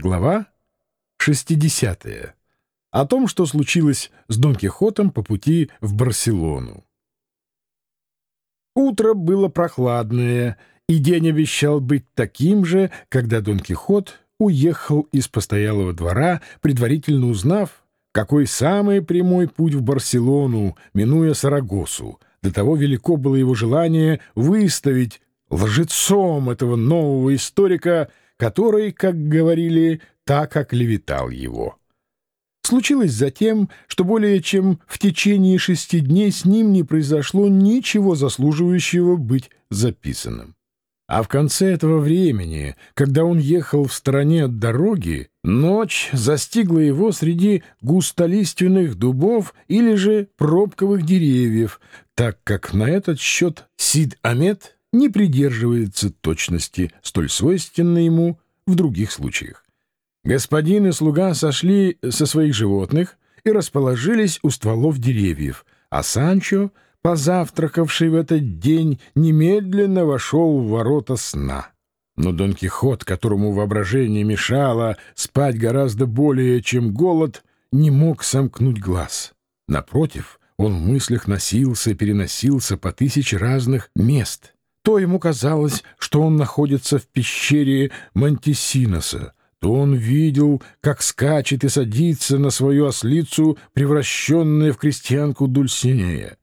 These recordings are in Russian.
Глава 60. О том, что случилось с Дон Кихотом по пути в Барселону. Утро было прохладное, и день обещал быть таким же, когда Дон Кихот уехал из постоялого двора, предварительно узнав, какой самый прямой путь в Барселону, минуя Сарагосу. До того велико было его желание выставить лжецом этого нового историка — который, как говорили, так оклеветал его. Случилось затем, что более чем в течение шести дней с ним не произошло ничего заслуживающего быть записанным. А в конце этого времени, когда он ехал в стороне от дороги, ночь застигла его среди густолиственных дубов или же пробковых деревьев, так как на этот счет Сид Амет не придерживается точности, столь свойственной ему в других случаях. Господин и слуга сошли со своих животных и расположились у стволов деревьев, а Санчо, позавтракавший в этот день, немедленно вошел в ворота сна. Но Дон Кихот, которому воображение мешало спать гораздо более, чем голод, не мог сомкнуть глаз. Напротив, он в мыслях носился переносился по тысяче разных мест — то ему казалось, что он находится в пещере Мантисиноса, то он видел, как скачет и садится на свою ослицу, превращенная в крестьянку Дульсинея.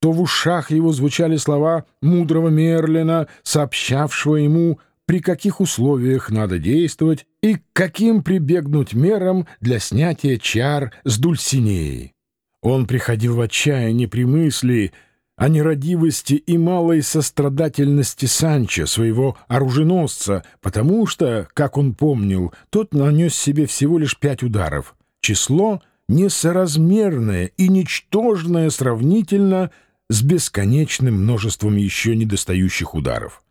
То в ушах его звучали слова мудрого Мерлина, сообщавшего ему, при каких условиях надо действовать и каким прибегнуть мерам для снятия чар с Дульсинеей. Он приходил в отчаяние при мысли — о нерадивости и малой сострадательности Санчо, своего оруженосца, потому что, как он помнил, тот нанес себе всего лишь пять ударов. Число несоразмерное и ничтожное сравнительно с бесконечным множеством еще недостающих ударов.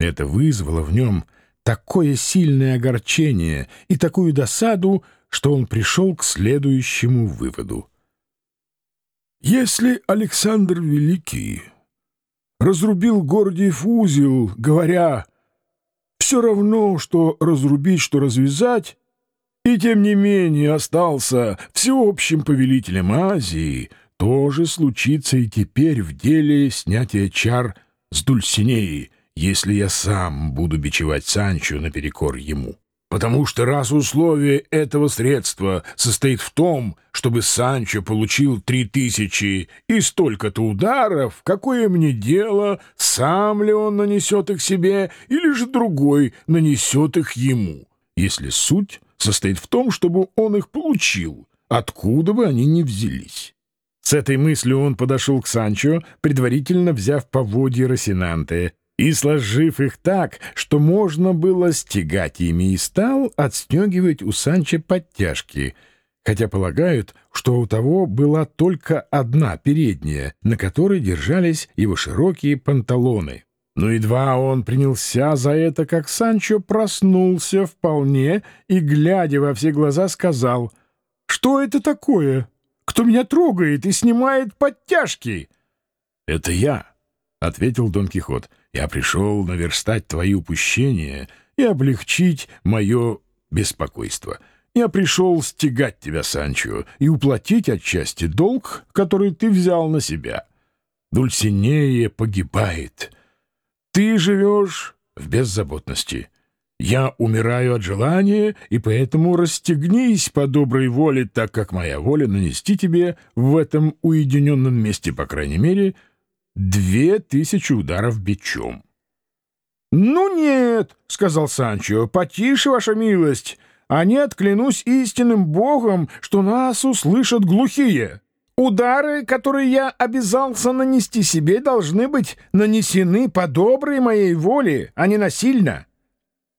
Это вызвало в нем такое сильное огорчение и такую досаду, что он пришел к следующему выводу — если Александр Великий разрубил Гордиев узел, говоря «все равно, что разрубить, что развязать», и тем не менее остался всеобщим повелителем Азии, тоже случится и теперь в деле снятия чар с Дульсинеи, если я сам буду бичевать Санчо наперекор ему. Потому что раз условие этого средства состоит в том, чтобы Санчо получил три тысячи и столько-то ударов, какое мне дело, сам ли он нанесет их себе или же другой нанесет их ему, если суть состоит в том, чтобы он их получил, откуда бы они ни взялись. С этой мыслью он подошел к Санчо, предварительно взяв поводья Росинанте, и, сложив их так, что можно было стегать ими, и стал отстегивать у Санчо подтяжки, хотя полагают, что у того была только одна передняя, на которой держались его широкие панталоны. Но едва он принялся за это, как Санчо проснулся вполне и, глядя во все глаза, сказал, «Что это такое? Кто меня трогает и снимает подтяжки?» «Это я», — ответил Дон Кихот. Я пришел наверстать твои упущения и облегчить мое беспокойство. Я пришел стегать тебя, Санчо, и уплатить отчасти долг, который ты взял на себя. Дульсинея погибает. Ты живешь в беззаботности. Я умираю от желания, и поэтому расстегнись по доброй воле, так как моя воля нанести тебе в этом уединенном месте, по крайней мере, — две тысячи ударов бичом. — Ну нет, — сказал Санчо, — потише, ваша милость, а нет, клянусь истинным богом, что нас услышат глухие. Удары, которые я обязался нанести себе, должны быть нанесены по доброй моей воле, а не насильно.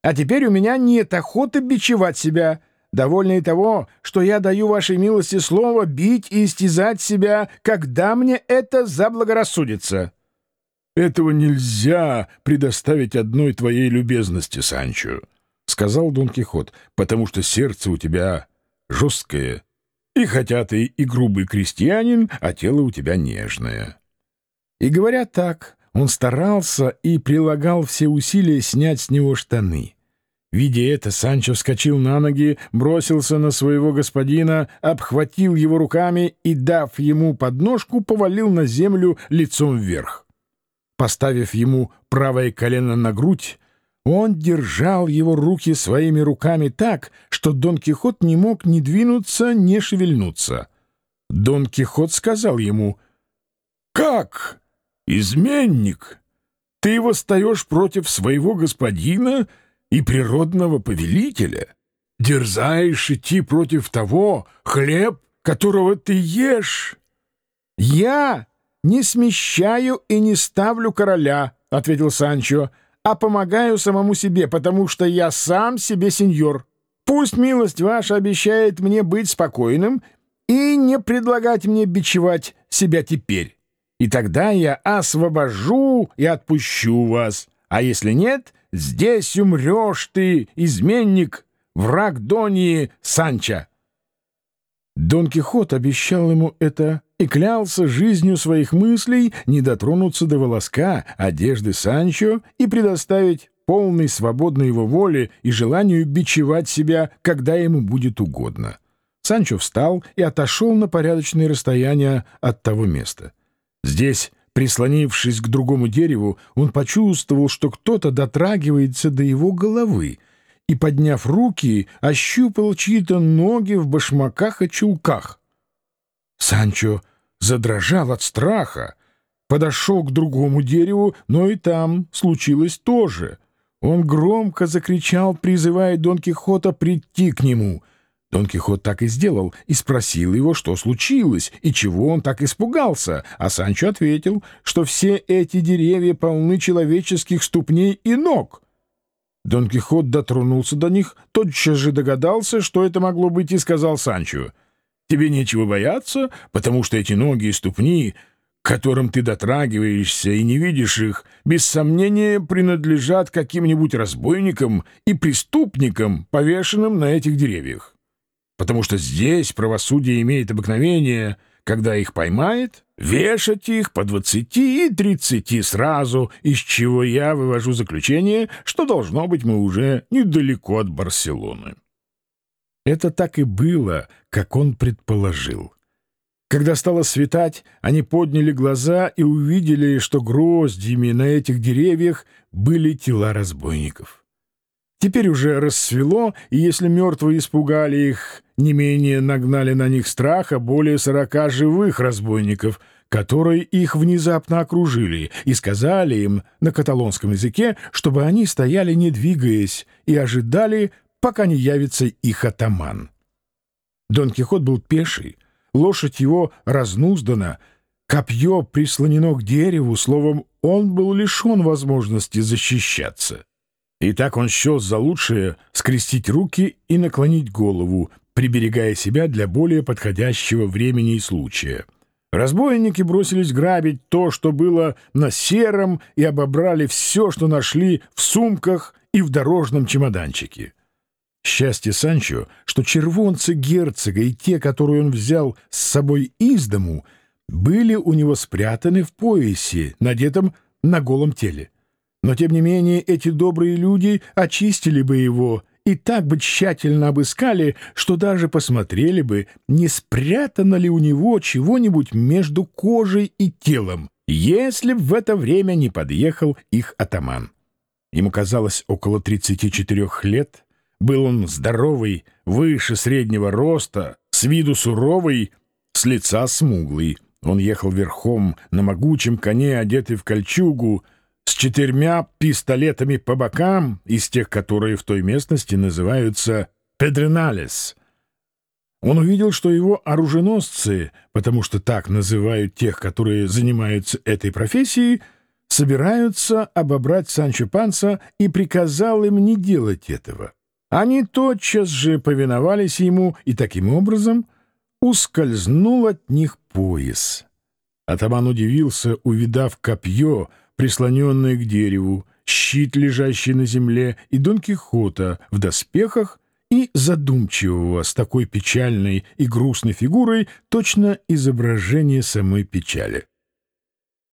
А теперь у меня нет охоты бичевать себя, — довольны и того, что я даю вашей милости слово бить и истязать себя, когда мне это заблагорассудится». «Этого нельзя предоставить одной твоей любезности, Санчо», — сказал Дон Кихот, «потому что сердце у тебя жесткое, и хотя ты и грубый крестьянин, а тело у тебя нежное». И говоря так, он старался и прилагал все усилия снять с него штаны. Видя это, Санчо вскочил на ноги, бросился на своего господина, обхватил его руками и, дав ему подножку, повалил на землю лицом вверх. Поставив ему правое колено на грудь, он держал его руки своими руками так, что Дон Кихот не мог ни двинуться, ни шевельнуться. Дон Кихот сказал ему, «Как? Изменник? Ты восстаешь против своего господина и природного повелителя? Дерзаешь идти против того, хлеб, которого ты ешь?» «Я не смещаю и не ставлю короля», — ответил Санчо, «а помогаю самому себе, потому что я сам себе сеньор. Пусть милость ваша обещает мне быть спокойным и не предлагать мне бичевать себя теперь. И тогда я освобожу и отпущу вас. А если нет, здесь умрешь ты, изменник, враг Донии Санча». Дон Кихот обещал ему это и клялся жизнью своих мыслей не дотронуться до волоска одежды Санчо и предоставить полной свободной его воле и желанию бичевать себя, когда ему будет угодно. Санчо встал и отошел на порядочное расстояние от того места. Здесь, прислонившись к другому дереву, он почувствовал, что кто-то дотрагивается до его головы, и, подняв руки, ощупал чьи-то ноги в башмаках и чулках. Санчо задрожал от страха, подошел к другому дереву, но и там случилось то же. Он громко закричал, призывая Дон Кихота прийти к нему — Дон Кихот так и сделал и спросил его, что случилось и чего он так испугался, а Санчо ответил, что все эти деревья полны человеческих ступней и ног. Дон Кихот дотронулся до них, тотчас же догадался, что это могло быть, и сказал Санчо, «Тебе нечего бояться, потому что эти ноги и ступни, которым ты дотрагиваешься и не видишь их, без сомнения принадлежат каким-нибудь разбойникам и преступникам, повешенным на этих деревьях» потому что здесь правосудие имеет обыкновение, когда их поймает, вешать их по двадцати и тридцати сразу, из чего я вывожу заключение, что, должно быть, мы уже недалеко от Барселоны. Это так и было, как он предположил. Когда стало светать, они подняли глаза и увидели, что гроздьями на этих деревьях были тела разбойников. Теперь уже рассвело, и если мертвые испугали их, не менее нагнали на них страха более сорока живых разбойников, которые их внезапно окружили и сказали им на каталонском языке, чтобы они стояли не двигаясь и ожидали, пока не явится их атаман. Дон Кихот был пеший, лошадь его разнуздана, копье прислонено к дереву, словом, он был лишен возможности защищаться. И так он счел за лучшее скрестить руки и наклонить голову, приберегая себя для более подходящего времени и случая. Разбойники бросились грабить то, что было на сером, и обобрали все, что нашли в сумках и в дорожном чемоданчике. Счастье Санчо, что червонцы герцога и те, которые он взял с собой из дому, были у него спрятаны в поясе, надетом на голом теле. Но, тем не менее, эти добрые люди очистили бы его и так бы тщательно обыскали, что даже посмотрели бы, не спрятано ли у него чего-нибудь между кожей и телом, если в это время не подъехал их атаман. Ему казалось около 34 лет, был он здоровый, выше среднего роста, с виду суровый, с лица смуглый. Он ехал верхом на могучем коне, одетый в кольчугу, с четырьмя пистолетами по бокам, из тех, которые в той местности называются «педреналес». Он увидел, что его оруженосцы, потому что так называют тех, которые занимаются этой профессией, собираются обобрать Санчо Панса и приказал им не делать этого. Они тотчас же повиновались ему, и таким образом ускользнул от них пояс. Атаман удивился, увидав копье, прислоненное к дереву, щит, лежащий на земле, и Дон Кихота в доспехах и задумчивого с такой печальной и грустной фигурой точно изображение самой печали.